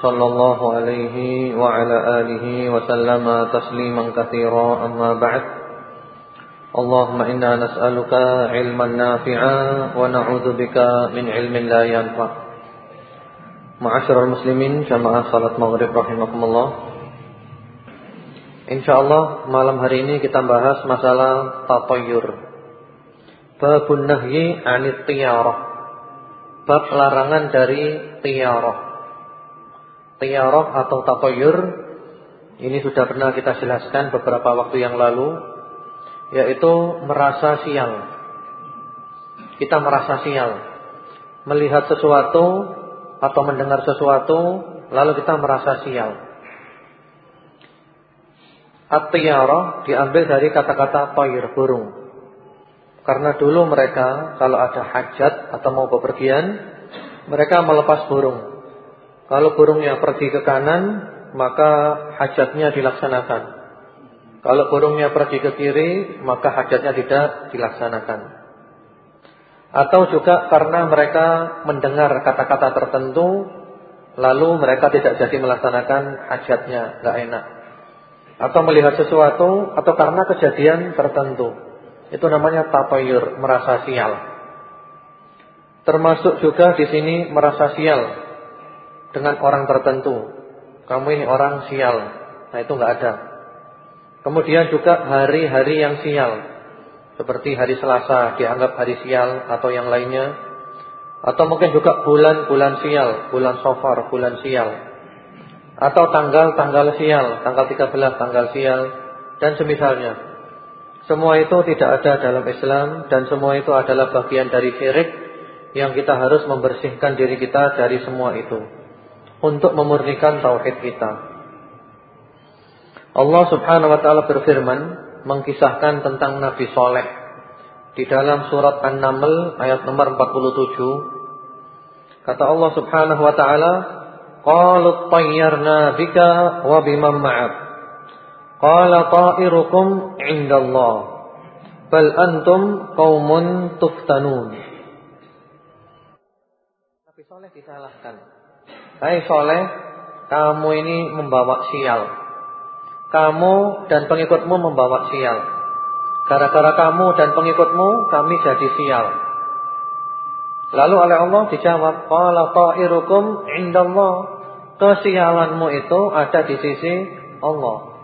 صلى الله عليه وعلى آله وسلم تسليما كثيرا أما بعد اللهم إنا نسألك علما نافعا ونعوذ بك من علم لا ينفع معاشر المسلمين جماعة صلاة مغرب رحمكم الله InsyaAllah malam hari ini kita bahas masalah tatayur Babun nahyi anit tiyarah Bab larangan dari tiyarah Tiyarah atau tatayur Ini sudah pernah kita jelaskan beberapa waktu yang lalu Yaitu merasa sial Kita merasa sial Melihat sesuatu Atau mendengar sesuatu Lalu kita merasa sial At-tiyarah diambil dari kata-kata toir, burung. Karena dulu mereka kalau ada hajat atau mau bepergian, mereka melepas burung. Kalau burungnya pergi ke kanan, maka hajatnya dilaksanakan. Kalau burungnya pergi ke kiri, maka hajatnya tidak dilaksanakan. Atau juga karena mereka mendengar kata-kata tertentu, lalu mereka tidak jadi melaksanakan hajatnya, gak enak atau melihat sesuatu atau karena kejadian tertentu. Itu namanya tapayur, merasa sial. Termasuk juga di sini merasa sial dengan orang tertentu. Kamu ini orang sial. Nah, itu enggak ada. Kemudian juga hari-hari yang sial. Seperti hari Selasa dianggap hari sial atau yang lainnya. Atau mungkin juga bulan-bulan sial, bulan Safar, bulan sial atau tanggal-tanggal sial, tanggal 13 tanggal sial dan semisalnya. Semua itu tidak ada dalam Islam dan semua itu adalah bagian dari syirik yang kita harus membersihkan diri kita dari semua itu untuk memurnikan tauhid kita. Allah Subhanahu wa taala berfirman mengkisahkan tentang Nabi Soleh di dalam surat An-Naml ayat nomor 47. Kata Allah Subhanahu wa taala, Qalu tayyarna bika wa biman ma'ak. Qala ta'irukum indallah. Bal antum qaumun tuftanun. Nabi Soleh disalahkan. Hai Soleh, kamu ini membawa sial. Kamu dan pengikutmu membawa sial. Gara-gara kamu dan pengikutmu kami jadi sial. Lalu oleh Allah dijawab, "Qala ta'irukum indallah." Kesialanmu itu ada di sisi Allah.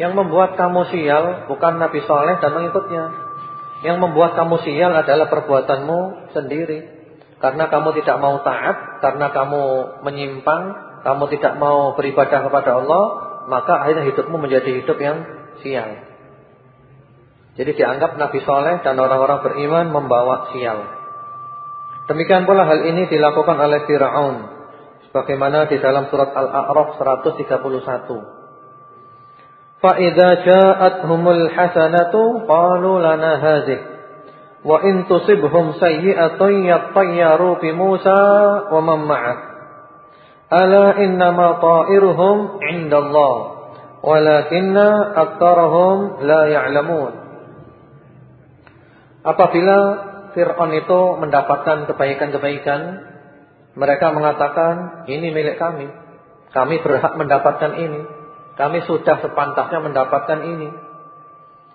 Yang membuat kamu sial bukan Nabi Soleh dan mengikutnya. Yang membuat kamu sial adalah perbuatanmu sendiri. Karena kamu tidak mau taat, karena kamu menyimpang, kamu tidak mau beribadah kepada Allah, maka akhirnya hidupmu menjadi hidup yang sial. Jadi dianggap Nabi Soleh dan orang-orang beriman membawa sial. Demikian pula hal ini dilakukan oleh Fir'aun Bagaimana di dalam surat Al-A'raf 131. Fa idza ja'atuhumul hasanatu lana hadhihi wa in tusibhum sayyi'atun yattayyaru bi Musa wa man ma'ah. Ala innama ta'iruhum 'indallah walakinna aktsarahum la ya'lamun. Apabila Fir'aun itu mendapatkan kebaikan-kebaikan mereka mengatakan ini milik kami. Kami berhak mendapatkan ini. Kami sudah sepantasnya mendapatkan ini.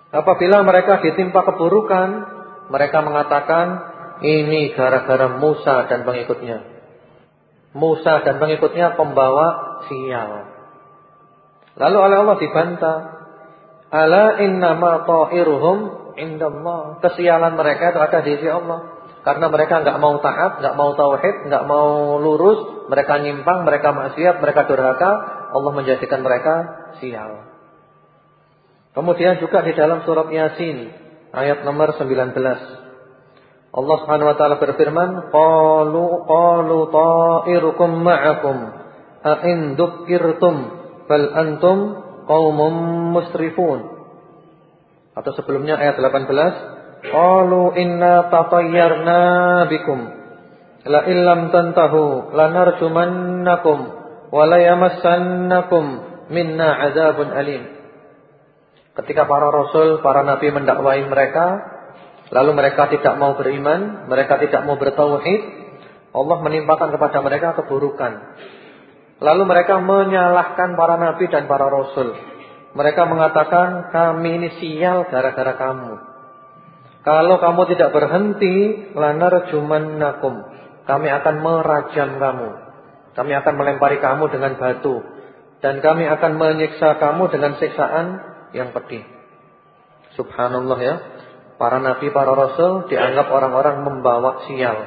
Apabila mereka ditimpa keburukan, mereka mengatakan ini gara-gara Musa dan pengikutnya. Musa dan pengikutnya pembawa sial. Lalu oleh Allah dibantah. Ala innama ta'iruhum indallah. Kesialan mereka itu ada di sisi Allah. Karena mereka nggak mau taat, nggak mau tauhid, nggak mau lurus, mereka nyimpang, mereka maksiat, mereka durhaka, Allah menjadikan mereka sial. Kemudian juga di dalam surat Yasin ayat nomor 19. Allah Subhanahu wa taala berfirman, "Qalu qalu ta'irukum ma'akum a in dukkirtum bal antum qaumun musrifun. Atau sebelumnya ayat 18, qalu inna tatayyarna bikum la illam tantahu lanarjumannakum wa la yamassannakum minna adzabun alim. Ketika para rasul, para nabi mendakwai mereka, lalu mereka tidak mau beriman, mereka tidak mau bertauhid, Allah menimpakan kepada mereka keburukan. Lalu mereka menyalahkan para nabi dan para rasul. Mereka mengatakan kami ini sial gara-gara kamu. Kalau kamu tidak berhenti, lanar nakum. Kami akan merajam kamu. Kami akan melempari kamu dengan batu. Dan kami akan menyiksa kamu dengan siksaan yang pedih. Subhanallah ya. Para nabi, para rasul dianggap orang-orang membawa sial.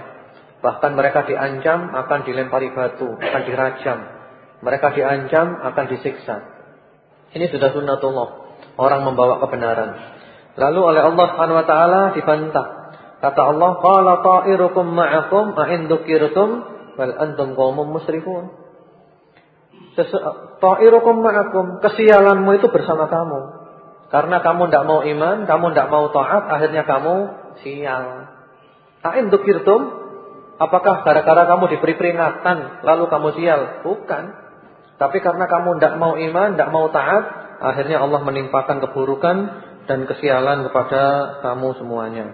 Bahkan mereka diancam akan dilempari batu, akan dirajam. Mereka diancam akan disiksa. Ini sudah sunnatullah. Orang membawa kebenaran. Lalu oleh Allah Subhanahu wa taala dibantah. Kata Allah, "Qala ta'irukum ma'akum dzukirtum bal antum qaumun musrifun." Ta'irukum ma'akum, kesialanmu itu bersama kamu. Karena kamu tidak mau iman, kamu tidak mau taat, akhirnya kamu sial. A'in dzukirtum? Apakah gara-gara kamu diberi peringatan lalu kamu sial? Bukan. Tapi karena kamu tidak mau iman, tidak mau taat, akhirnya Allah menimpakan keburukan dan kesialan kepada kamu semuanya.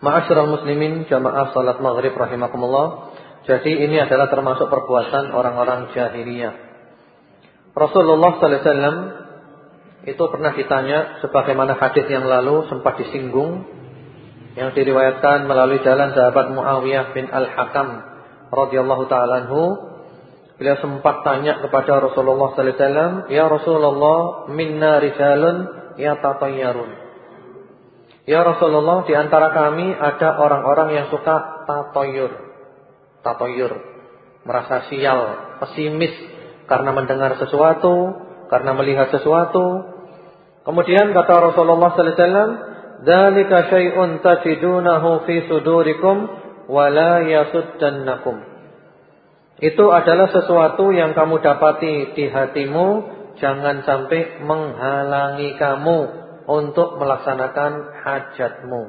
Ma'asyiral muslimin jamaah salat maghrib rahimakumullah. Jadi ini adalah termasuk perbuatan orang-orang jahiliyah. Rasulullah sallallahu alaihi wasallam itu pernah ditanya sebagaimana hadis yang lalu sempat disinggung yang diriwayatkan melalui jalan sahabat Muawiyah bin Al-Hakam radhiyallahu taala Beliau sempat tanya kepada Rasulullah sallallahu alaihi wasallam, "Ya Rasulullah, minna rijalun yatatayyarun." Ya Rasulullah, di antara kami ada orang-orang yang suka tatoyur. Tatoyur, merasa sial, pesimis karena mendengar sesuatu, karena melihat sesuatu. Kemudian kata Rasulullah sallallahu alaihi wasallam, "Dzalika syai'un tajidunahu fi sudurikum wa la yasuddannakum." Itu adalah sesuatu yang kamu dapati di hatimu Jangan sampai menghalangi kamu Untuk melaksanakan hajatmu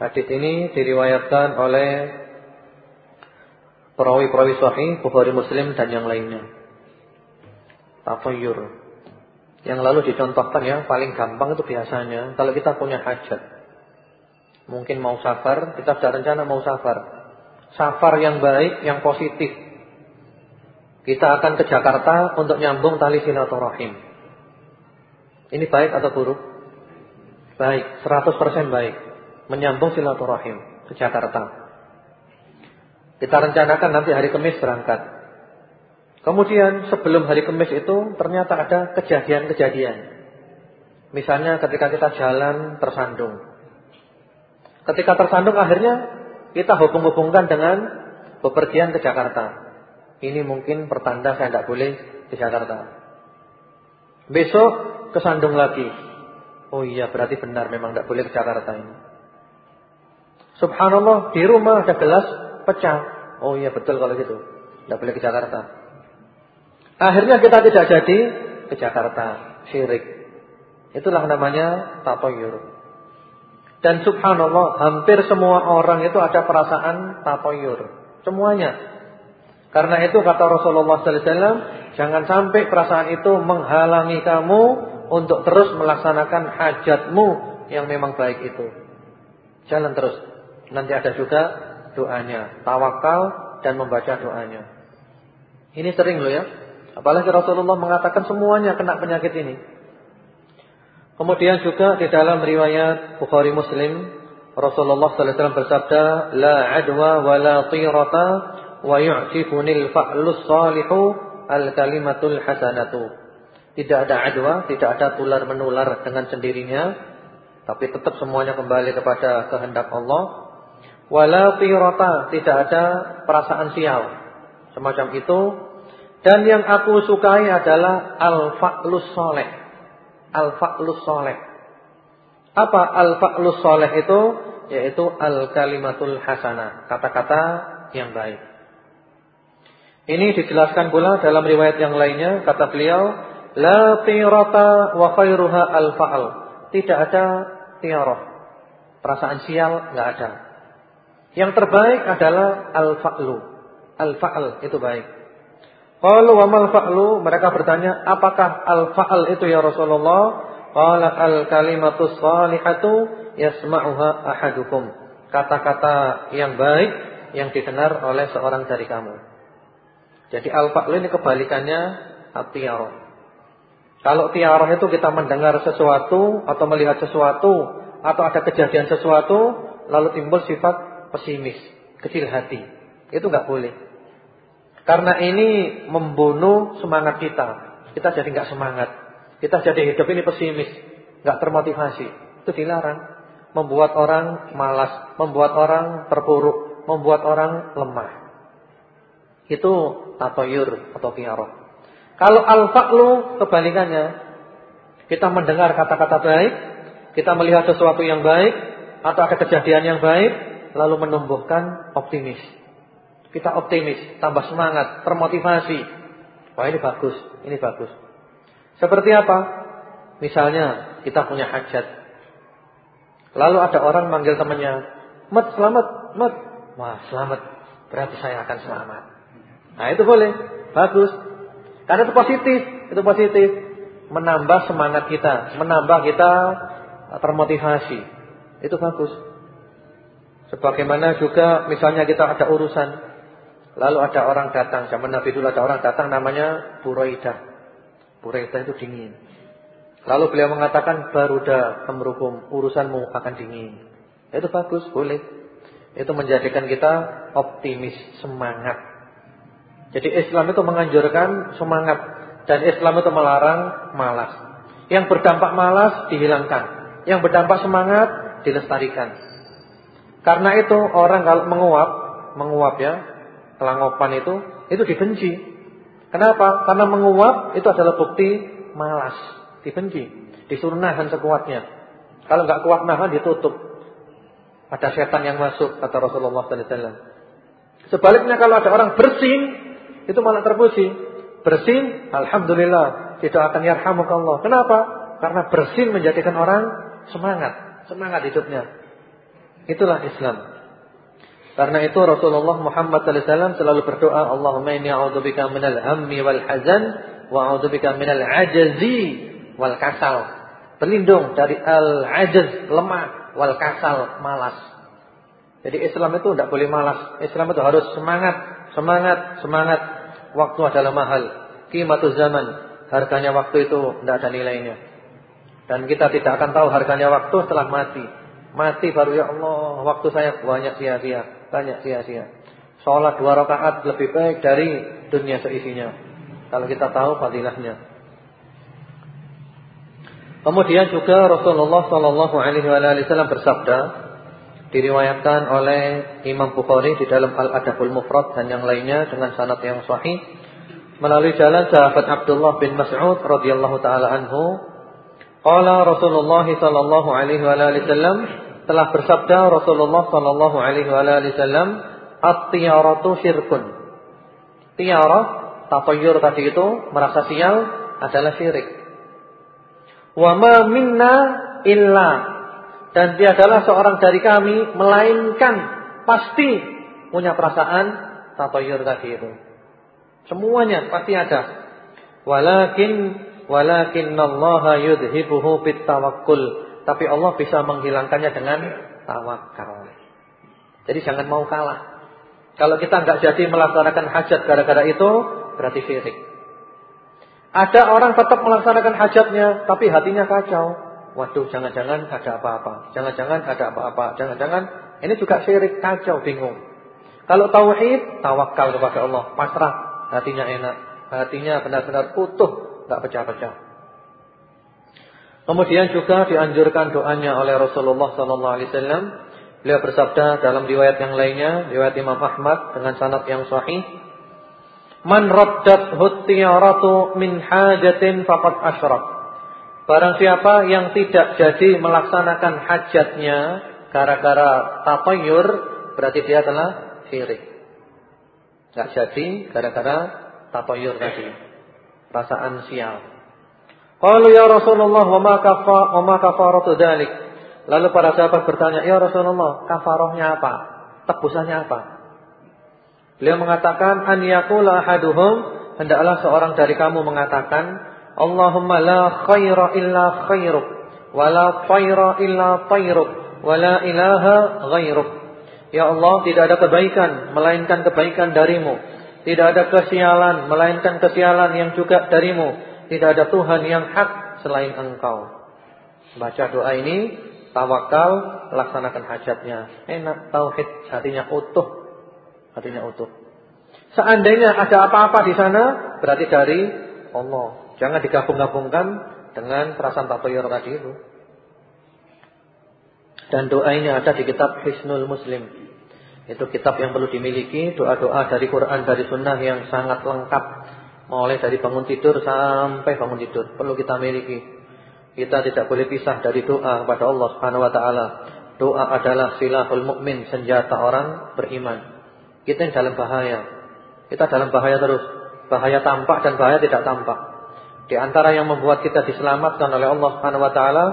Hadis ini diriwayatkan oleh Perawi-perawi sahih Bukhari Muslim dan yang lainnya Tafayur Yang lalu dicontohkan ya Paling gampang itu biasanya Kalau kita punya hajat Mungkin mau safar Kita sudah rencana mau safar safar yang baik, yang positif. Kita akan ke Jakarta untuk nyambung tali silaturahim. Ini baik atau buruk? Baik, 100% baik. Menyambung silaturahim ke Jakarta. Kita rencanakan nanti hari Kamis berangkat. Kemudian sebelum hari Kamis itu ternyata ada kejadian-kejadian. Misalnya ketika kita jalan tersandung. Ketika tersandung akhirnya kita hubung-hubungkan dengan bepergian ke Jakarta. Ini mungkin pertanda saya tidak boleh ke Jakarta. Besok ke Sandung lagi. Oh iya berarti benar memang tidak boleh ke Jakarta ini. Subhanallah di rumah ada gelas pecah. Oh iya betul kalau gitu. Tidak boleh ke Jakarta. Akhirnya kita tidak jadi ke Jakarta. Syirik. Itulah namanya tatoyur. Dan subhanallah hampir semua orang itu ada perasaan tatoyur. Semuanya. Karena itu kata Rasulullah wasallam, jangan sampai perasaan itu menghalangi kamu untuk terus melaksanakan hajatmu yang memang baik itu. Jalan terus. Nanti ada juga doanya, tawakal dan membaca doanya. Ini sering loh ya. Apalagi Rasulullah mengatakan semuanya kena penyakit ini. Kemudian juga di dalam riwayat Bukhari Muslim Rasulullah sallallahu alaihi wasallam bersabda, "La adwa wa la tirata wa yu'tifunil fa'lus salihu al-kalimatul hasanatu." Tidak ada adwa, tidak ada tular menular dengan sendirinya, tapi tetap semuanya kembali kepada kehendak Allah. Wala tirata, tidak ada perasaan sial. Semacam itu. Dan yang aku sukai adalah al-fa'lus salih al-fa'lus soleh. Apa al-fa'lus soleh itu? Yaitu al-kalimatul hasanah. Kata-kata yang baik. Ini dijelaskan pula dalam riwayat yang lainnya kata beliau, la tirata wa khairuha al-fa'al. Tidak ada tiarah. Perasaan sial enggak ada. Yang terbaik adalah al-fa'lu. Al-fa'al itu baik. Qalu wa mal fa'lu? Mereka bertanya, apakah al-fa'al itu ya Rasulullah? Qala al-kalimatu salihatu yasma'uha ahadukum. Kata-kata yang baik yang didengar oleh seorang dari kamu. Jadi al-fa'lu ini kebalikannya at-tiyarah. Kalau tiarah itu kita mendengar sesuatu atau melihat sesuatu atau ada kejadian sesuatu lalu timbul sifat pesimis, kecil hati. Itu nggak boleh. Karena ini membunuh semangat kita. Kita jadi nggak semangat. Kita jadi hidup ini pesimis, nggak termotivasi. Itu dilarang. Membuat orang malas, membuat orang terpuruk, membuat orang lemah. Itu tatoyur atau kiaroh. Kalau al-fa'lu kebalikannya. Kita mendengar kata-kata baik, kita melihat sesuatu yang baik atau ada kejadian yang baik, lalu menumbuhkan optimis. Kita optimis, tambah semangat, termotivasi. Wah ini bagus, ini bagus. Seperti apa? Misalnya kita punya hajat. Lalu ada orang manggil temannya, "Mat, selamat, Mat." Wah, selamat. Berarti saya akan selamat. Nah, itu boleh. Bagus. Karena itu positif, itu positif. Menambah semangat kita, menambah kita termotivasi. Itu bagus. Sebagaimana juga misalnya kita ada urusan. Lalu ada orang datang, zaman Nabi dulu ada orang datang namanya Buraidah. Buraidah itu dingin. Lalu beliau mengatakan baruda amrukum, urusanmu akan dingin. Itu bagus, boleh. Itu menjadikan kita optimis, semangat. Jadi Islam itu menganjurkan semangat dan Islam itu melarang malas. Yang berdampak malas dihilangkan, yang berdampak semangat dilestarikan. Karena itu orang kalau menguap, menguap ya, kelangopan itu itu dibenci. Kenapa? Karena menguap itu adalah bukti malas, dibenci, disuruh nahan sekuatnya. Kalau nggak kuat nahan ditutup. Ada setan yang masuk kata Rasulullah sallallahu alaihi. Sebaliknya kalau ada orang bersin itu malah terpuji. Bersin, alhamdulillah, tidak akan yarhamukallah. Kenapa? Karena bersin menjadikan orang semangat, semangat hidupnya. Itulah Islam. Karena itu Rasulullah Muhammad SAW selalu berdoa, Allahumma inni a'udzubika minal hammi wal hazan wa a'udzubika minal ajazi wal kasal. Berlindung dari al-ajaz, lemah, wal kasal, malas. Jadi Islam itu tidak boleh malas. Islam itu harus semangat, semangat, semangat. Waktu adalah mahal. Kimatul zaman. Harganya waktu itu tidak ada nilainya. Dan kita tidak akan tahu harganya waktu setelah mati. Mati baru ya Allah, waktu saya banyak sia-sia, banyak sia-sia. Sholat dua rakaat lebih baik dari dunia seisinya. Kalau kita tahu fadilahnya. Kemudian juga Rasulullah Shallallahu Alaihi Wasallam bersabda, diriwayatkan oleh Imam Bukhari di dalam Al-Adabul Mufrad dan yang lainnya dengan sanad yang sahih melalui jalan sahabat Abdullah bin Mas'ud radhiyallahu taala anhu qala Rasulullah sallallahu alaihi wasallam telah bersabda Rasulullah sallallahu alaihi wasallam at-tiyaratu syirkun tiarah tafayyur tadi itu merasa sial adalah syirik wa ma minna illa dan adalah seorang dari kami melainkan pasti punya perasaan tatayur tadi itu. Semuanya pasti ada. Walakin walakin Allah yudhibuhu bitawakkul. Tapi Allah bisa menghilangkannya dengan tawakal. Jadi jangan mau kalah. Kalau kita nggak jadi melaksanakan hajat gara-gara itu, berarti syirik. Ada orang tetap melaksanakan hajatnya, tapi hatinya kacau. Waduh, jangan-jangan ada apa-apa. Jangan-jangan ada apa-apa. Jangan-jangan ini juga syirik, kacau, bingung. Kalau tauhid, tawakal kepada Allah, pasrah, hatinya enak, hatinya benar-benar utuh, enggak pecah-pecah. Kemudian juga dianjurkan doanya oleh Rasulullah sallallahu alaihi wasallam. Beliau bersabda dalam riwayat yang lainnya, riwayat Imam Ahmad dengan sanad yang sahih, "Man raddat hutiyaratu min hajatin faqad asyrak." Barang siapa yang tidak jadi melaksanakan hajatnya gara-gara tatayur, berarti dia telah syirik. Enggak jadi gara-gara tatoyur tadi. Perasaan sial. Qalu ya Rasulullah wa ma kafa wa. Lalu para sahabat bertanya, "Ya Rasulullah, kafarahnya apa? Tebusannya apa?" Beliau mengatakan, "An yaqula ahaduhum, hendaklah seorang dari kamu mengatakan, Allahumma la khaira illa khairuk, wa la tayra illa tayruk, wa la ilaha ghairuk." Ya Allah, tidak ada kebaikan melainkan kebaikan darimu. Tidak ada kesialan melainkan kesialan yang juga darimu. Tidak ada Tuhan yang hak selain Engkau. Baca doa ini, tawakal, laksanakan hajatnya. Enak, tauhid, hatinya utuh. Hatinya utuh. Seandainya ada apa-apa di sana, berarti dari Allah. Jangan digabung-gabungkan dengan perasaan tatoyur tadi itu. Dan doa ini ada di kitab Hisnul Muslim. Itu kitab yang perlu dimiliki, doa-doa dari Quran, dari sunnah yang sangat lengkap. Mulai dari bangun tidur sampai bangun tidur. Perlu kita miliki. Kita tidak boleh pisah dari doa kepada Allah Subhanahu wa taala. Doa adalah silahul mukmin, senjata orang beriman. Kita yang dalam bahaya. Kita dalam bahaya terus. Bahaya tampak dan bahaya tidak tampak. Di antara yang membuat kita diselamatkan oleh Allah Subhanahu wa taala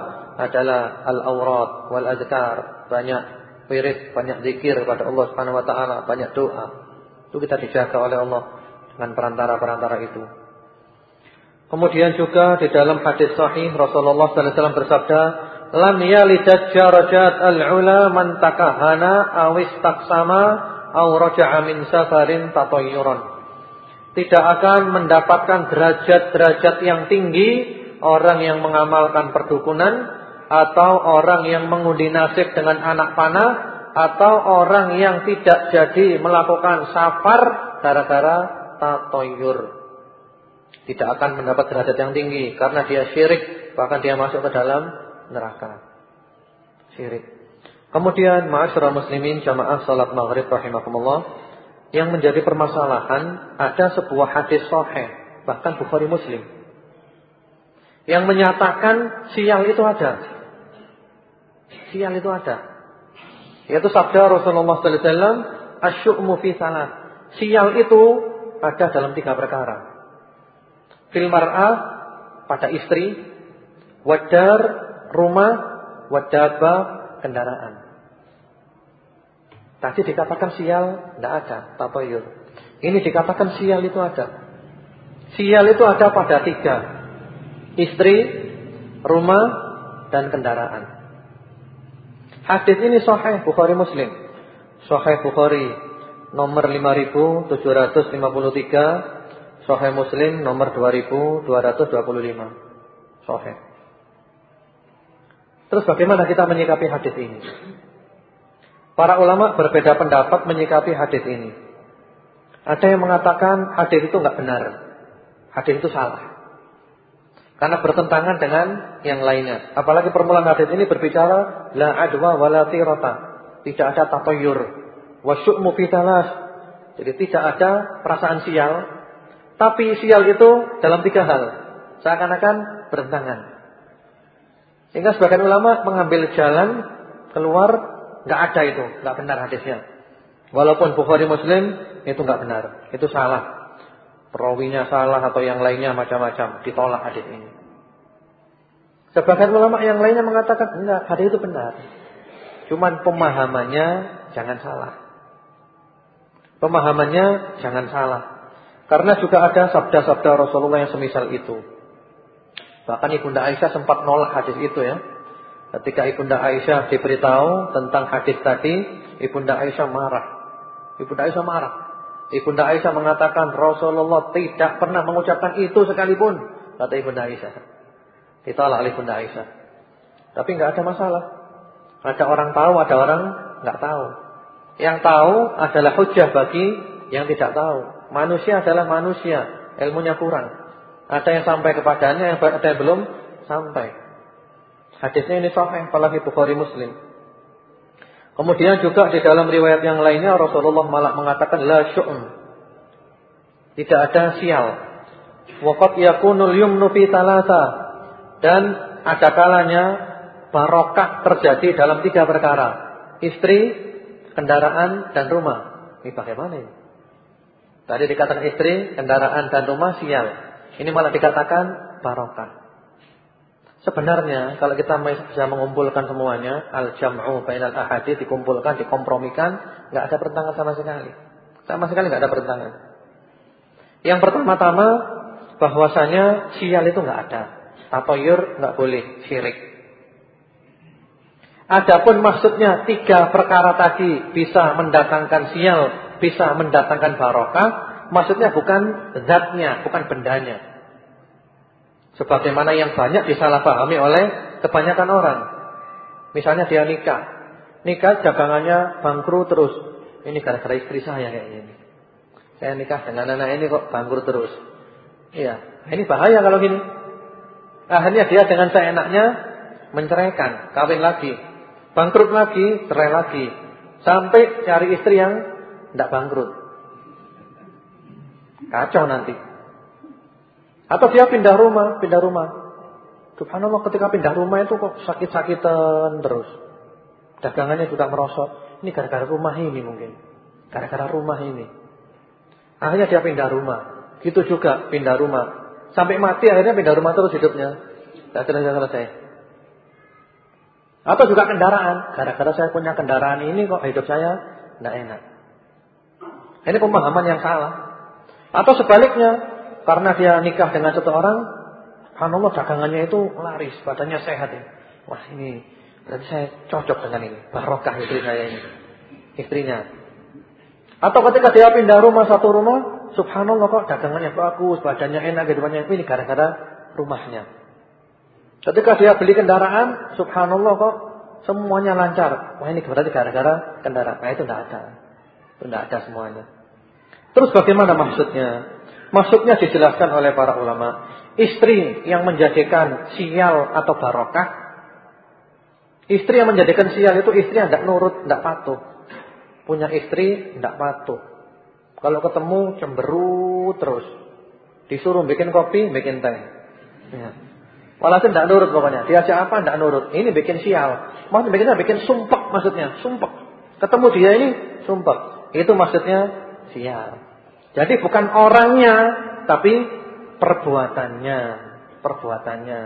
adalah al-aurat wal azkar, banyak wirid, banyak zikir kepada Allah Subhanahu wa taala, banyak doa. Itu kita dijaga oleh Allah dengan perantara-perantara itu. Kemudian juga di dalam hadis sahih Rasulullah sallallahu alaihi wasallam bersabda, "Lam yalidaj jarajat al-ula man takahana aw istaqsama aw raja'a min safarin tatayyuran." Tidak akan mendapatkan derajat-derajat yang tinggi orang yang mengamalkan perdukunan atau orang yang mengundi nasib dengan anak panah atau orang yang tidak jadi melakukan safar gara-gara tatoyur. Tidak akan mendapat derajat yang tinggi karena dia syirik bahkan dia masuk ke dalam neraka. Syirik. Kemudian ma'asyiral muslimin jamaah salat maghrib rahimakumullah yang menjadi permasalahan ada sebuah hadis sahih bahkan Bukhari Muslim yang menyatakan sial itu ada. Sial itu ada. Yaitu sabda Rasulullah sallallahu alaihi wasallam, "Asyu'mu fi salat." Sial itu ada dalam tiga perkara. Fil mar'ah pada istri, wadar rumah, wadaba kendaraan. Tadi dikatakan sial, tidak ada, tabayur. Ini dikatakan sial itu ada. Sial itu ada pada tiga. Istri, rumah, dan kendaraan. Hadis ini sahih Bukhari Muslim. Sahih Bukhari nomor 5753, Sahih Muslim nomor 2225. Sahih. Terus bagaimana kita menyikapi hadis ini? Para ulama berbeda pendapat menyikapi hadis ini. Ada yang mengatakan hadis itu enggak benar. Hadis itu salah. Karena bertentangan dengan yang lainnya. Apalagi permulaan hadis ini berbicara la adwa wala tirata. Tidak ada tatayur. Wa syu'mu Jadi tidak ada perasaan sial. Tapi sial itu dalam tiga hal. Seakan-akan bertentangan. Sehingga sebagian ulama mengambil jalan keluar nggak ada itu, nggak benar hadisnya. Walaupun Bukhari Muslim itu nggak benar, itu salah perawinya salah atau yang lainnya macam-macam, ditolak hadis ini. Sebagian ulama yang lainnya mengatakan enggak, hadis itu benar. Cuman pemahamannya jangan salah. Pemahamannya jangan salah. Karena juga ada sabda-sabda Rasulullah yang semisal itu. Bahkan Ibunda Aisyah sempat nolak hadis itu ya. Ketika Ibunda Aisyah diberitahu tentang hadis tadi, Ibunda Aisyah marah. Ibunda Aisyah marah. Ibunda Aisyah mengatakan Rasulullah tidak pernah mengucapkan itu sekalipun. Kata Ibunda Aisyah. Ditolak oleh Ibunda Aisyah. Tapi nggak ada masalah. Ada orang tahu, ada orang nggak tahu. Yang tahu adalah hujah bagi yang tidak tahu. Manusia adalah manusia, ilmunya kurang. Ada yang sampai kepadanya, ada yang belum sampai. Hadisnya ini sahih, apalagi Bukhari Muslim. Kemudian juga di dalam riwayat yang lainnya Rasulullah malah mengatakan la syu'un. Tidak ada sial. Waqat yakunul yumnu fi talata. Dan ada kalanya barokah terjadi dalam tiga perkara. Istri, kendaraan dan rumah. Ini bagaimana ini? Tadi dikatakan istri, kendaraan dan rumah sial. Ini malah dikatakan barokah. Sebenarnya kalau kita bisa mengumpulkan semuanya, al-jam'u bainal ahadits dikumpulkan, dikompromikan, nggak ada pertentangan sama sekali. Sama sekali nggak ada pertentangan. Yang pertama-tama bahwasanya sial itu nggak ada. Tatoyur nggak boleh, syirik. Adapun maksudnya tiga perkara tadi bisa mendatangkan sial, bisa mendatangkan barokah, maksudnya bukan zatnya, bukan bendanya. Sebagaimana yang banyak disalahpahami oleh kebanyakan orang. Misalnya dia nikah. Nikah dagangannya bangkrut terus. Ini gara-gara istri saya kayak ini. Saya nikah dengan anak ini kok bangkrut terus. Iya, ini bahaya kalau gini. Akhirnya dia dengan seenaknya menceraikan, kawin lagi. Bangkrut lagi, cerai lagi. Sampai cari istri yang tidak bangkrut. Kacau nanti. Atau dia pindah rumah, pindah rumah. Subhanallah ketika pindah rumah itu kok sakit-sakitan terus. Dagangannya juga merosot. Ini gara-gara rumah ini mungkin. Gara-gara rumah ini. Akhirnya dia pindah rumah. Gitu juga pindah rumah. Sampai mati akhirnya pindah rumah terus hidupnya. Tidak selesai-selesai. Atau juga kendaraan. Gara-gara saya punya kendaraan ini kok hidup saya tidak enak. Ini pemahaman yang salah. Atau sebaliknya, karena dia nikah dengan satu orang, subhanallah dagangannya itu laris, badannya sehat ya. Wah ini berarti saya cocok dengan ini, barokah istri saya ini, istrinya. Atau ketika dia pindah rumah satu rumah, subhanallah kok dagangannya bagus, badannya enak, kehidupannya ini gara-gara rumahnya. Ketika dia beli kendaraan, subhanallah kok semuanya lancar. Wah ini berarti gara-gara kendaraan. Nah itu tidak ada. Itu tidak ada semuanya. Terus bagaimana maksudnya? Maksudnya dijelaskan oleh para ulama, istri yang menjadikan sial atau barokah, istri yang menjadikan sial itu istri yang tidak nurut, tidak patuh. Punya istri tidak patuh. Kalau ketemu cemberut terus. Disuruh bikin kopi, bikin teh. Ya. Walhasil tidak nurut pokoknya. Diajak apa tidak nurut. Ini bikin sial. Maksudnya bikin bikin sumpek maksudnya, sumpek. Ketemu dia ini sumpek. Itu maksudnya sial. Jadi bukan orangnya, tapi perbuatannya, perbuatannya.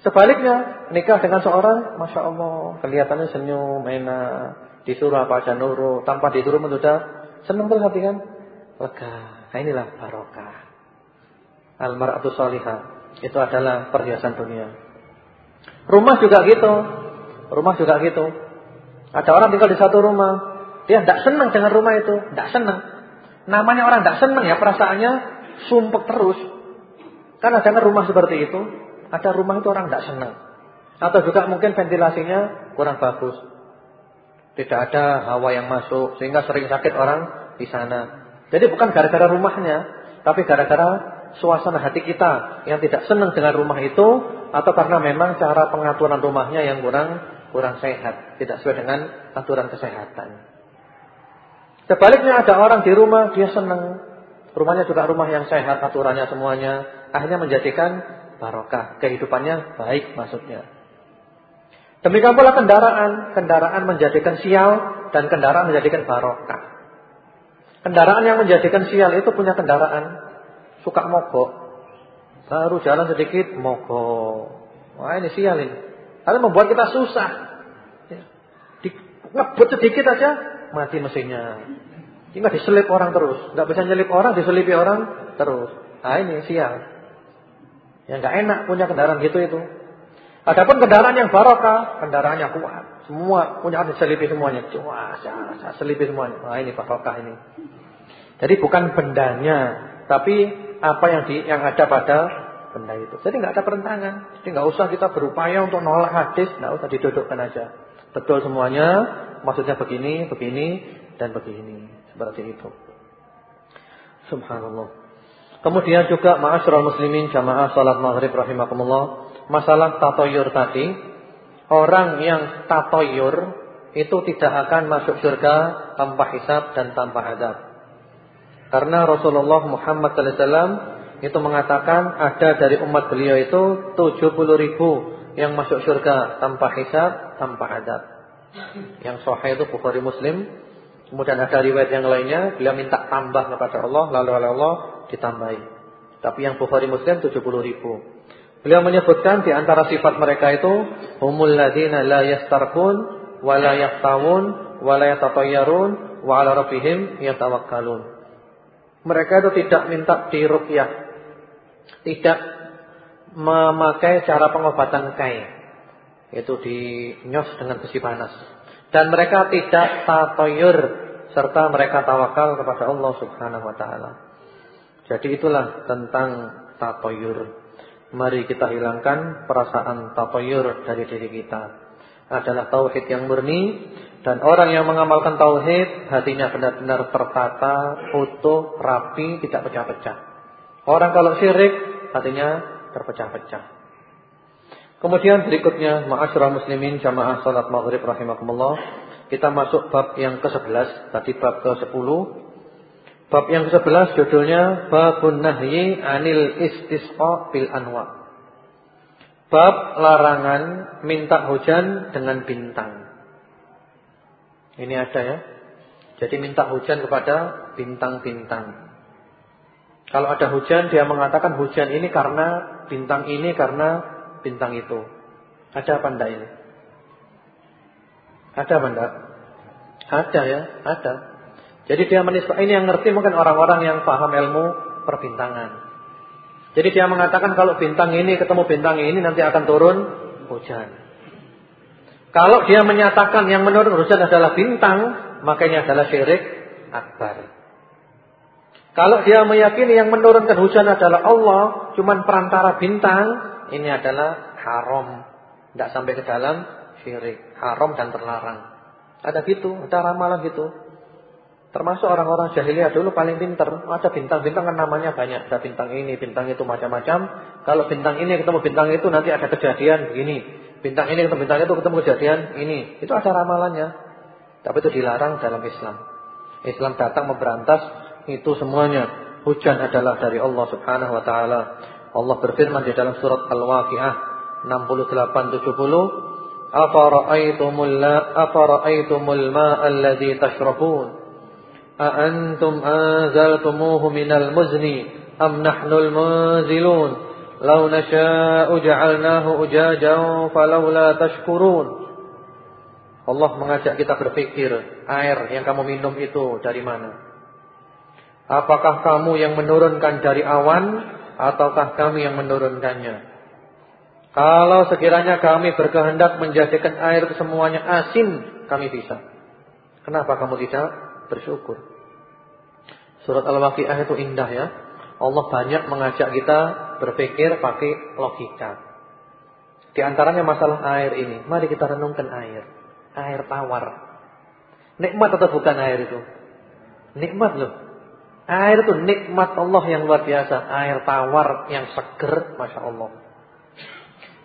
Sebaliknya, nikah dengan seorang, masya Allah, kelihatannya senyum, enak, disuruh apa aja nurut, tanpa disuruh pun sudah senang terus hati kan, lega. Nah inilah barokah. Almaratu salihah itu adalah perhiasan dunia. Rumah juga gitu, rumah juga gitu. Ada orang tinggal di satu rumah, dia tidak senang dengan rumah itu, tidak senang. Namanya orang tidak senang ya perasaannya sumpek terus. Karena jangan rumah seperti itu. Ada rumah itu orang tidak senang. Atau juga mungkin ventilasinya kurang bagus. Tidak ada hawa yang masuk sehingga sering sakit orang di sana. Jadi bukan gara-gara rumahnya, tapi gara-gara suasana hati kita yang tidak senang dengan rumah itu atau karena memang cara pengaturan rumahnya yang kurang kurang sehat, tidak sesuai dengan aturan kesehatan. Sebaliknya ada orang di rumah dia senang. Rumahnya juga rumah yang sehat, aturannya semuanya. Akhirnya menjadikan barokah. Kehidupannya baik maksudnya. Demikian pula kendaraan. Kendaraan menjadikan sial dan kendaraan menjadikan barokah. Kendaraan yang menjadikan sial itu punya kendaraan. Suka mogok. Baru jalan sedikit mogok. Wah ini sial ini. Karena membuat kita susah. Ya. Ngebut sedikit aja mati mesinnya. Tinggal diselip orang terus. Nggak bisa nyelip orang, diselipi orang terus. Nah ini sial. Yang nggak enak punya kendaraan gitu itu. Adapun kendaraan yang barokah, kendaraan yang kuat. Semua punya diselipi semuanya. Saya selipi semuanya. Nah ini barokah ini. Jadi bukan bendanya, tapi apa yang di yang ada pada benda itu. Jadi nggak ada perentangan. Jadi nggak usah kita berupaya untuk nolak hadis, nggak usah didudukkan aja. Betul semuanya, maksudnya begini, begini, dan begini. Seperti itu. Subhanallah. Kemudian juga ma'asyiral muslimin jamaah salat maghrib rahimakumullah, masalah tatoyur tadi, orang yang tatoyur itu tidak akan masuk surga tanpa hisab dan tanpa adab. Karena Rasulullah Muhammad SAW itu mengatakan ada dari umat beliau itu 70 ribu yang masuk surga tanpa hisab, tanpa adab. Yang sahih itu Bukhari Muslim Kemudian ada riwayat yang lainnya, beliau minta tambah kepada Allah, lalu oleh Allah ditambahi. Tapi yang Bukhari Muslim 70 ribu. Beliau menyebutkan di antara sifat mereka itu, humul ladina la yastarkun, wa la yaktawun, wa la yatatayyarun, wa ala rabbihim yatawakkalun. Mereka itu tidak minta diruqyah. Tidak memakai cara pengobatan kai. Itu dinyos dengan besi panas. Dan mereka tidak tatoyur serta mereka tawakal kepada Allah Subhanahu wa taala. Jadi itulah tentang tatoyur. Mari kita hilangkan perasaan tatoyur dari diri kita. Adalah tauhid yang murni dan orang yang mengamalkan tauhid hatinya benar-benar tertata, utuh, rapi, tidak pecah-pecah. Orang kalau syirik hatinya terpecah-pecah. Kemudian berikutnya ma'asyiral muslimin jamaah salat maghrib rahimakumullah. Kita masuk bab yang ke-11, tadi bab ke-10. Bab yang ke-11 judulnya babun nahyi anil istisqa bil anwa. Bab larangan minta hujan dengan bintang. Ini ada ya. Jadi minta hujan kepada bintang-bintang. Kalau ada hujan dia mengatakan hujan ini karena bintang ini karena bintang itu. Ada apa enggak ini? Ada apa enggak? Ada ya, ada. Jadi dia menisbah ini yang ngerti mungkin orang-orang yang paham ilmu perbintangan. Jadi dia mengatakan kalau bintang ini ketemu bintang ini nanti akan turun hujan. Kalau dia menyatakan yang menurun hujan adalah bintang, makanya adalah syirik akbar. Kalau dia meyakini yang menurunkan hujan adalah Allah, cuman perantara bintang, ini adalah haram. Tidak sampai ke dalam syirik. Haram dan terlarang. Ada gitu, ada ramalan gitu. Termasuk orang-orang jahiliyah dulu paling pinter. Ada bintang-bintang kan namanya banyak. Ada bintang ini, bintang itu macam-macam. Kalau bintang ini ketemu bintang itu nanti ada kejadian begini. Bintang ini ketemu bintang itu ketemu kejadian ini. Itu ada ramalannya. Tapi itu dilarang dalam Islam. Islam datang memberantas itu semuanya. Hujan adalah dari Allah Subhanahu wa taala. Allah berfirman di dalam surat Al-Waqiah 68 70 Afara'aytumul la afara'aytumul ma'a alladhi tashrabun a antum anzaltumuhu minal muzni am nahnul munzilun law nasha'u ja'alnahu ujajan falawla tashkurun Allah mengajak kita berpikir air yang kamu minum itu dari mana Apakah kamu yang menurunkan dari awan ataukah kami yang menurunkannya? Kalau sekiranya kami berkehendak menjadikan air semuanya asin, kami bisa. Kenapa kamu tidak bersyukur? Surat Al-Waqiah itu indah ya. Allah banyak mengajak kita berpikir pakai logika. Di antaranya masalah air ini. Mari kita renungkan air. Air tawar. Nikmat atau bukan air itu? Nikmat loh. Air itu nikmat Allah yang luar biasa. Air tawar yang seger. Masya Allah.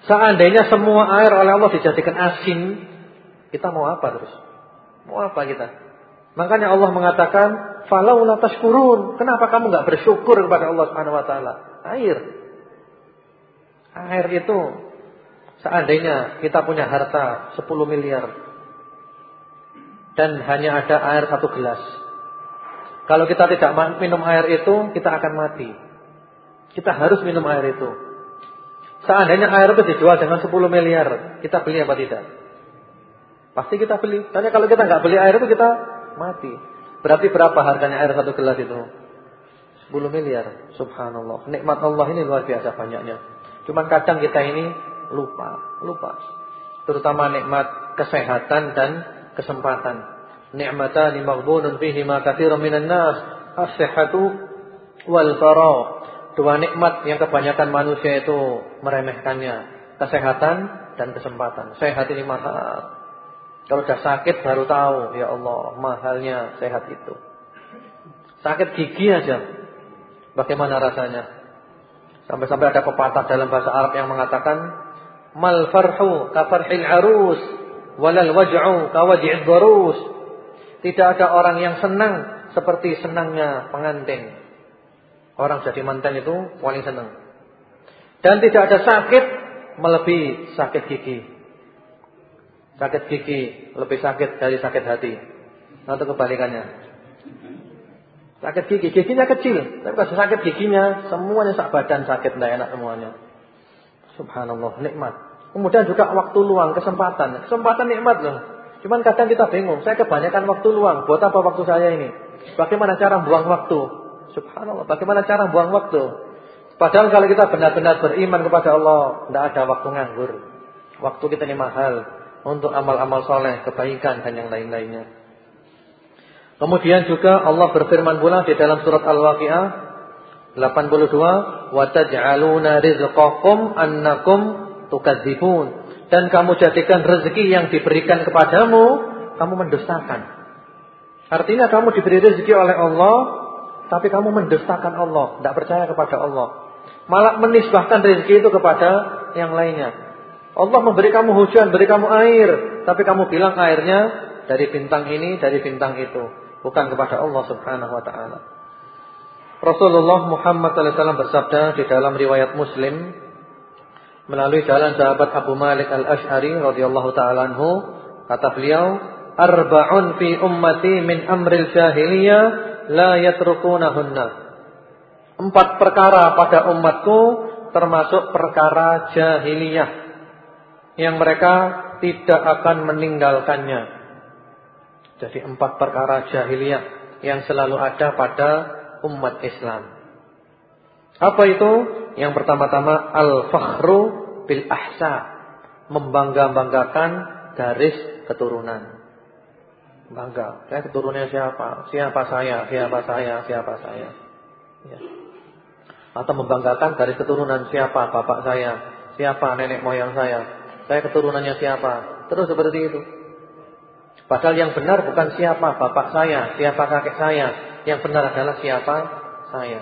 Seandainya semua air oleh Allah dijadikan asin. Kita mau apa terus? Mau apa kita? Makanya Allah mengatakan. Tashkurun. Kenapa kamu nggak bersyukur kepada Allah Subhanahu Wa? Air. Air itu. Seandainya kita punya harta 10 miliar. Dan hanya ada air satu gelas. Kalau kita tidak minum air itu, kita akan mati. Kita harus minum air itu. Seandainya air itu dijual dengan 10 miliar, kita beli apa tidak? Pasti kita beli. Karena kalau kita nggak beli air itu kita mati. Berarti berapa harganya air satu gelas itu? 10 miliar. Subhanallah. Nikmat Allah ini luar biasa banyaknya. Cuman kadang kita ini lupa, lupa. Terutama nikmat kesehatan dan kesempatan ni'matani maghbunun ma katsirun minan nas as-sihhatu wal faragh dua nikmat yang kebanyakan manusia itu meremehkannya kesehatan dan kesempatan. Sehat ini mahal. Kalau sudah sakit baru tahu ya Allah mahalnya sehat itu. Sakit gigi aja. Bagaimana rasanya? Sampai-sampai ada pepatah dalam bahasa Arab yang mengatakan mal farhu ka farhil arus walal waj'u ka waj'id darus tidak ada orang yang senang seperti senangnya pengantin. Orang jadi mantan itu paling senang. Dan tidak ada sakit melebihi sakit gigi. Sakit gigi lebih sakit dari sakit hati. Atau kebalikannya? Sakit gigi, giginya kecil, tapi kalau sakit giginya semuanya sak badan sakit, tidak enak semuanya. Subhanallah, nikmat. Kemudian juga waktu luang, kesempatan. Kesempatan nikmat loh. Cuman kadang kita bingung, saya kebanyakan waktu luang, buat apa waktu saya ini? Bagaimana cara buang waktu? Subhanallah, bagaimana cara buang waktu? Padahal kalau kita benar-benar beriman kepada Allah, tidak ada waktu nganggur. Waktu kita ini mahal untuk amal-amal soleh, kebaikan dan yang lain-lainnya. Kemudian juga Allah berfirman pula di dalam surat Al-Waqi'ah 82, "Wa taj'aluna rizqakum annakum tukadzibun." Dan kamu jadikan rezeki yang diberikan kepadamu, kamu mendustakan. Artinya kamu diberi rezeki oleh Allah, tapi kamu mendustakan Allah, tidak percaya kepada Allah. Malah menisbahkan rezeki itu kepada yang lainnya. Allah memberi kamu hujan, beri kamu air, tapi kamu bilang airnya dari bintang ini, dari bintang itu, bukan kepada Allah Subhanahu wa taala. Rasulullah Muhammad SAW bersabda di dalam riwayat Muslim melalui jalan sahabat Abu Malik Al-Asy'ari radhiyallahu taala anhu kata beliau arba'un fi ummati min amril jahiliyah la yatrukunahunna. Empat perkara pada umatku termasuk perkara jahiliyah yang mereka tidak akan meninggalkannya. Jadi empat perkara jahiliyah yang selalu ada pada umat Islam. Apa itu? Yang pertama-tama al-fakhru bil ahsa, membangga-banggakan garis keturunan. Bangga, saya keturunannya siapa? Siapa saya? Siapa saya? Siapa saya? Ya. Atau membanggakan garis keturunan siapa? Bapak saya, siapa nenek moyang saya? Saya keturunannya siapa? Terus seperti itu. Padahal yang benar bukan siapa bapak saya, siapa kakek saya. Yang benar adalah siapa saya.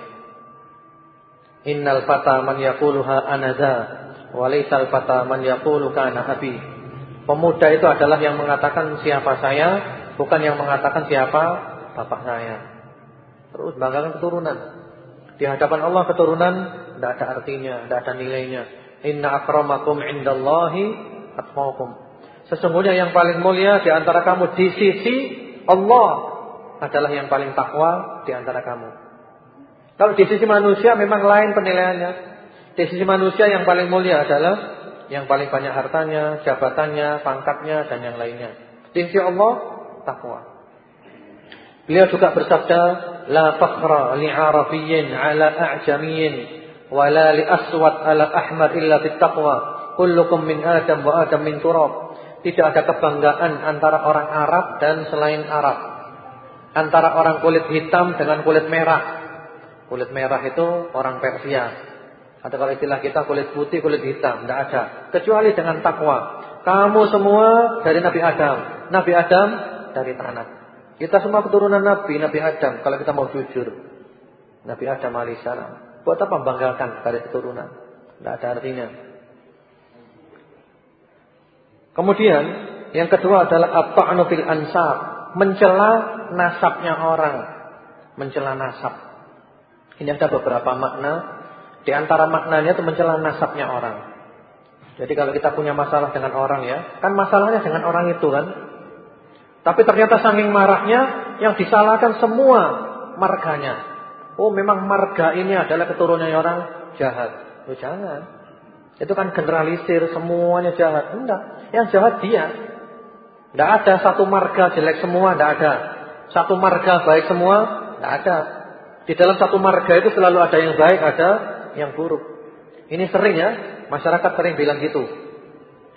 Innal fata man yaquluha anaza wa laysal fata man yaqulu kana abi. Pemuda itu adalah yang mengatakan siapa saya, bukan yang mengatakan siapa bapak saya. Terus banggakan keturunan. Di hadapan Allah keturunan tidak ada artinya, tidak ada nilainya. Inna akramakum indallahi atqakum. Sesungguhnya yang paling mulia di antara kamu di sisi Allah adalah yang paling takwa di antara kamu. Kalau di sisi manusia memang lain penilaiannya. Di sisi manusia yang paling mulia adalah yang paling banyak hartanya, jabatannya, pangkatnya dan yang lainnya. Di sisi Allah takwa. Beliau juga bersabda, la fakhra li arabiyyin ala a'jamiyyin wa la li aswad ala ahmar illa bit taqwa. Kullukum min Adam wa Adam min turab. Tidak ada kebanggaan antara orang Arab dan selain Arab. Antara orang kulit hitam dengan kulit merah Kulit merah itu orang Persia. Atau kalau istilah kita kulit putih, kulit hitam. Tidak ada. Kecuali dengan takwa. Kamu semua dari Nabi Adam. Nabi Adam dari tanah. Kita semua keturunan Nabi, Nabi Adam. Kalau kita mau jujur. Nabi Adam alaihissalam. Buat apa banggakan dari keturunan? Tidak ada artinya. Kemudian yang kedua adalah at-ta'nu fil ansab, mencela nasabnya orang, mencela nasab. Ini ada beberapa makna. Di antara maknanya itu mencela nasabnya orang. Jadi kalau kita punya masalah dengan orang ya, kan masalahnya dengan orang itu kan. Tapi ternyata saking marahnya yang disalahkan semua marganya. Oh memang marga ini adalah keturunannya orang jahat. Oh jangan. Itu kan generalisir semuanya jahat. Enggak. Yang jahat dia. Tidak ada satu marga jelek semua. Tidak ada. Satu marga baik semua. Tidak ada. Di dalam satu marga itu selalu ada yang baik, ada yang buruk. Ini sering ya, masyarakat sering bilang gitu.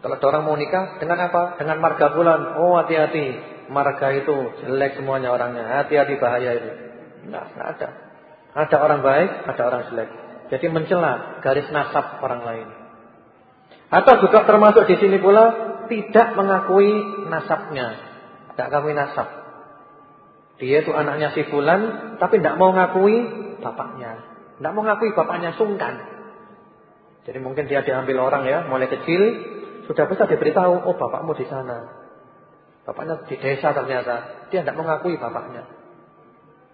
Kalau ada orang mau nikah, dengan apa? Dengan marga bulan. Oh hati-hati, marga itu jelek semuanya orangnya. Hati-hati bahaya itu. Nah, nggak ada. Ada orang baik, ada orang jelek. Jadi mencela garis nasab orang lain. Atau juga termasuk di sini pula tidak mengakui nasabnya. Tidak mengakui nasab. Dia itu anaknya si fulan tapi tidak mau ngakui bapaknya. Tidak mau ngakui bapaknya sungkan. Jadi mungkin dia diambil orang ya, mulai kecil sudah besar diberitahu, oh bapakmu di sana. Bapaknya di desa ternyata. Dia tidak mengakui bapaknya.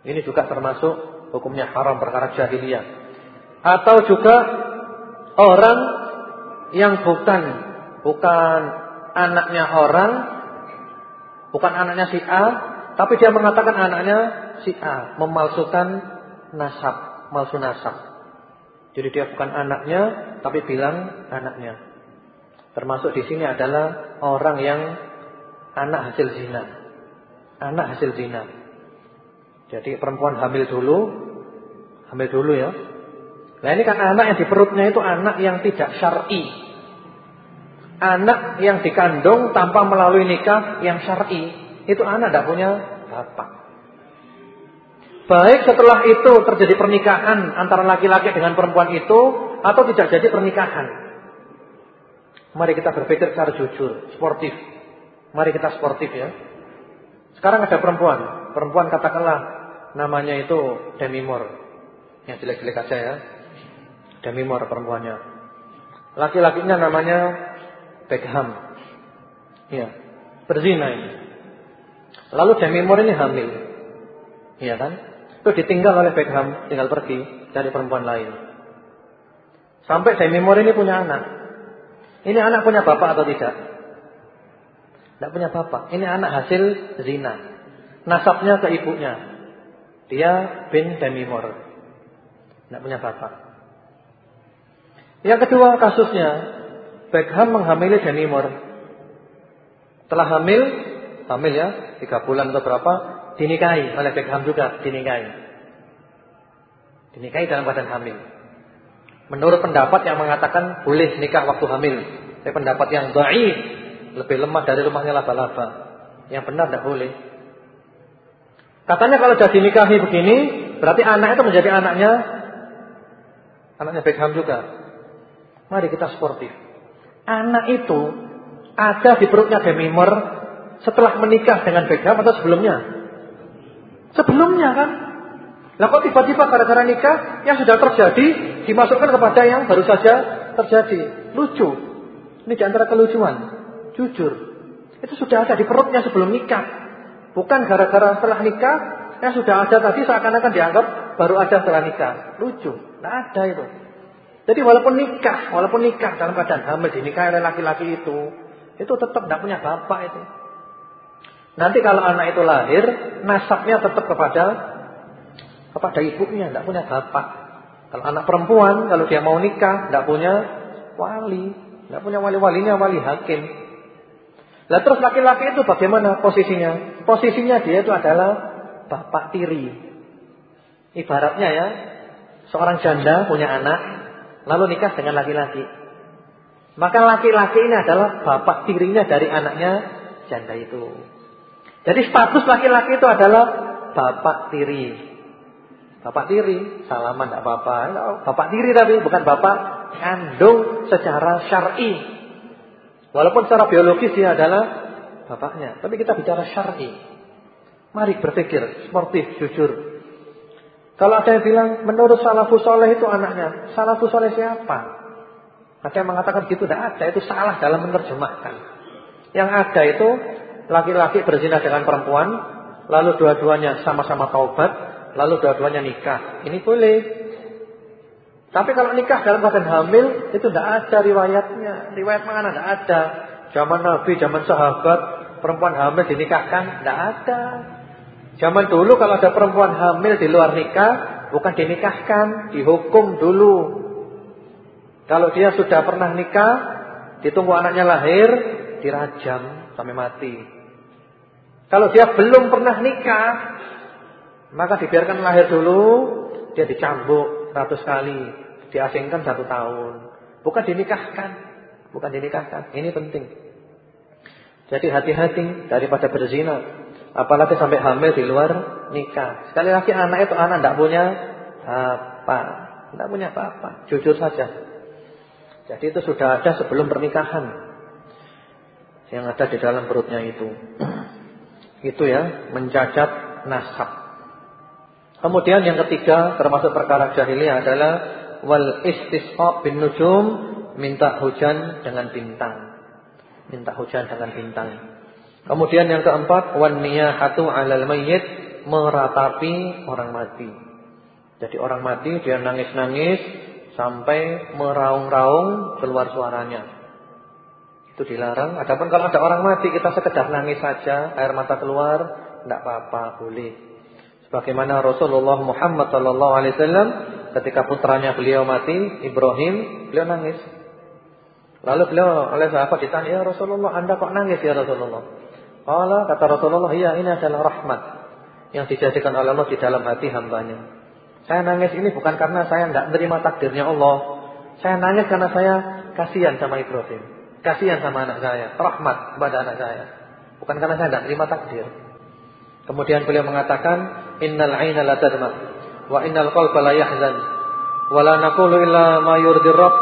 Ini juga termasuk hukumnya haram perkara jahiliyah. Atau juga orang yang bukan bukan anaknya orang, bukan anaknya si A, tapi dia mengatakan anaknya si A, memalsukan nasab, malsu nasab. Jadi dia bukan anaknya, tapi bilang anaknya. Termasuk di sini adalah orang yang anak hasil zina. Anak hasil zina. Jadi perempuan hamil dulu, hamil dulu ya. Nah ini kan anak yang di perutnya itu anak yang tidak syar'i. Anak yang dikandung tanpa melalui nikah yang syar'i. Itu anak tidak punya bapak. Baik setelah itu terjadi pernikahan antara laki-laki dengan perempuan itu atau tidak jadi pernikahan. Mari kita berpikir secara jujur, sportif. Mari kita sportif ya. Sekarang ada perempuan, perempuan katakanlah namanya itu Demi Moore. Yang jelek-jelek aja ya. Demi Moore perempuannya. Laki-lakinya namanya Beckham. Ya, berzina ini. Lalu Demi Moore ini hamil. Iya kan? Itu ditinggal oleh Beckham, tinggal pergi cari perempuan lain. Sampai Demi Moore ini punya anak. Ini anak punya bapak atau tidak? Tidak punya bapak. Ini anak hasil zina. Nasabnya ke ibunya. Dia bin Demi Moore. Tidak punya bapak. Yang kedua kasusnya, Beckham menghamili Demi Moore. Telah hamil, hamil ya, tiga bulan atau berapa, dinikahi oleh Beckham juga, dinikahi. Dinikahi dalam badan hamil. Menurut pendapat yang mengatakan boleh nikah waktu hamil. Tapi pendapat yang dhaif, lebih lemah dari rumahnya laba-laba. Yang benar tidak boleh. Katanya kalau sudah dinikahi begini, berarti anak itu menjadi anaknya anaknya Beckham juga. Mari kita sportif. Anak itu ada di perutnya Demi Moore setelah menikah dengan Beckham atau sebelumnya? Sebelumnya kan? Lah kok tiba-tiba gara-gara nikah yang sudah terjadi dimasukkan kepada yang baru saja terjadi. Lucu. Ini di antara kelucuan. Jujur. Itu sudah ada di perutnya sebelum nikah. Bukan gara-gara setelah nikah yang sudah ada tadi seakan-akan dianggap baru ada setelah nikah. Lucu. Tidak ada itu. Jadi walaupun nikah, walaupun nikah dalam keadaan hamil dinikahi oleh laki-laki itu, itu tetap tidak punya bapak itu. Nanti kalau anak itu lahir, nasabnya tetap kepada kepada ibunya, tidak punya bapak. Kalau anak perempuan, kalau dia mau nikah, tidak punya wali, tidak punya wali-walinya wali hakim. Lah terus laki-laki itu bagaimana posisinya? Posisinya dia itu adalah bapak tiri. Ibaratnya ya, seorang janda punya anak, lalu nikah dengan laki-laki. Maka laki-laki ini adalah bapak tirinya dari anaknya janda itu. Jadi status laki-laki itu adalah bapak tiri. Bapak tiri, salaman tidak apa-apa. Bapak tiri tapi bukan bapak kandung secara syar'i. Walaupun secara biologis dia adalah bapaknya, tapi kita bicara syar'i. Mari berpikir sportif, jujur. Kalau ada yang bilang menurut salafus soleh itu anaknya, salafus soleh siapa? Ada yang mengatakan gitu, tidak ada. Itu salah dalam menerjemahkan. Yang ada itu laki-laki berzina dengan perempuan, lalu dua-duanya sama-sama taubat, lalu dua-duanya nikah. Ini boleh. Tapi kalau nikah dalam keadaan hamil itu tidak ada riwayatnya. Riwayat mana tidak ada. Zaman Nabi, zaman sahabat, perempuan hamil dinikahkan tidak ada. Zaman dulu kalau ada perempuan hamil di luar nikah, bukan dinikahkan, dihukum dulu. Kalau dia sudah pernah nikah, ditunggu anaknya lahir, dirajam sampai mati. Kalau dia belum pernah nikah, maka dibiarkan lahir dulu, dia dicambuk ratus kali, diasingkan satu tahun. Bukan dinikahkan, bukan dinikahkan. Ini penting. Jadi hati-hati daripada berzina. Apalagi sampai hamil di luar nikah. Sekali lagi anak itu anak tidak punya apa, tidak punya apa-apa. Jujur saja. Jadi itu sudah ada sebelum pernikahan. Yang ada di dalam perutnya itu. Itu ya, mencacat nasab. Kemudian yang ketiga termasuk perkara jahiliyah adalah wal istisqa bin nujum, minta hujan dengan bintang. Minta hujan dengan bintang. Kemudian yang keempat wan niyahatu 'alal mayyit, meratapi orang mati. Jadi orang mati dia nangis-nangis sampai meraung-raung keluar suaranya. Itu dilarang. Adapun kalau ada orang mati kita sekedar nangis saja, air mata keluar, tidak apa-apa, boleh. Sebagaimana Rasulullah Muhammad sallallahu alaihi wasallam ketika putranya beliau mati, Ibrahim, beliau nangis. Lalu beliau oleh sahabat ditanya, "Ya Rasulullah, Anda kok nangis ya Rasulullah?" Allah kata Rasulullah, "Iya, ini adalah rahmat yang dijadikan oleh Allah di dalam hati hambanya." Saya nangis ini bukan karena saya tidak menerima takdirnya Allah. Saya nangis karena saya kasihan sama Ibrahim. Kasihan sama anak saya. Rahmat kepada anak saya. Bukan karena saya tidak terima takdir. Kemudian beliau mengatakan, Innal aina la tadma wa innal qalba la yahzan wa la naqulu illa ma yurdi rabb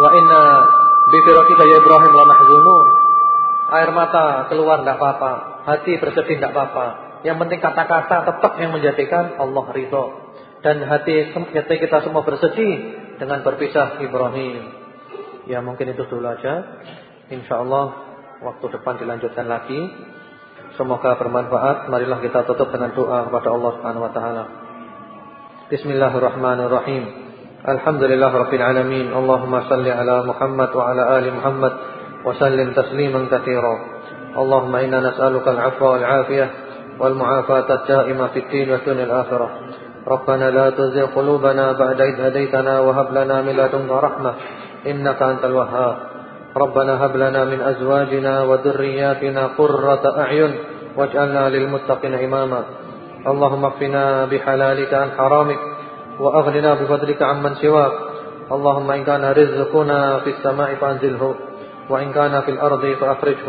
wa inna bi firaqika ya Ibrahim la mahzunun. Air mata keluar tidak apa-apa, hati bersedih tidak apa-apa. Yang penting kata-kata tetap yang menjadikan Allah ridho. Dan hati kita semua bersedih dengan berpisah Ibrahim. Ya mungkin itu dulu aja. Insyaallah waktu depan dilanjutkan lagi. Semoga bermanfaat. Marilah kita tutup dengan doa kepada Allah Subhanahu wa taala. Bismillahirrahmanirrahim. Alhamdulillah rabbil alamin. Allahumma salli ala Muhammad wa ala ali Muhammad wa sallim tasliman katsira. Allahumma inna nas'aluka al-'afwa wal 'afiyah wal mu'afata ad-da'ima fid din wa dunyal akhirah. ربنا لا تزغ قلوبنا بعد إذ هديتنا وهب لنا من لدنك رحمة إنك أنت الوهاب. ربنا هب لنا من أزواجنا وذرياتنا قرة أعين واجعلنا للمتقين إماما. اللهم اكفنا بحلالك عن حرامك وأغننا بفضلك عمن سواك. اللهم إن كان رزقنا في السماء فأنزله وإن كان في الأرض فأخرجه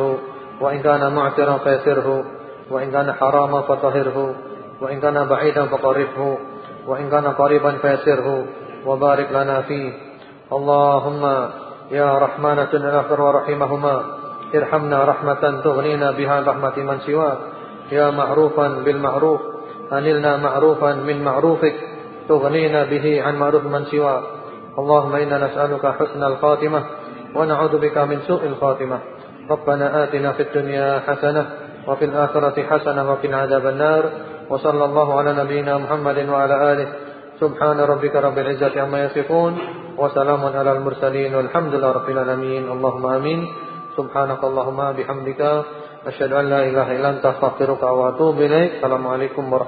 وإن كان معسرا فيسره وإن كان حراما فطهره وإن كان بعيدا فقربه وإن كان قريبا فيسره وبارك لنا فيه. اللهم يا رحمن الآخر ورحمهما ارحمنا رحمة تغنينا بها رحمة من سواك يا معروفا بالمعروف أنلنا معروفا من معروفك تغنينا به عن معروف من سواك. اللهم إنا نسألك حسن الخاتمة ونعوذ بك من سوء الخاتمة. ربنا آتنا في الدنيا حسنة وفي الآخرة حسنة وقنا عذاب النار. وصلى الله على نبينا محمد وعلى آله Subhana rabbika rabbil izzati amma yasifun wa salamun alal mursalin walhamdulillahi rabbil alamin. Allahumma amin. Subhanakallahumma bihamdika asyhadu an la ilaha illa anta astaghfiruka wa atubu ilaik. Assalamualaikum warahmatullahi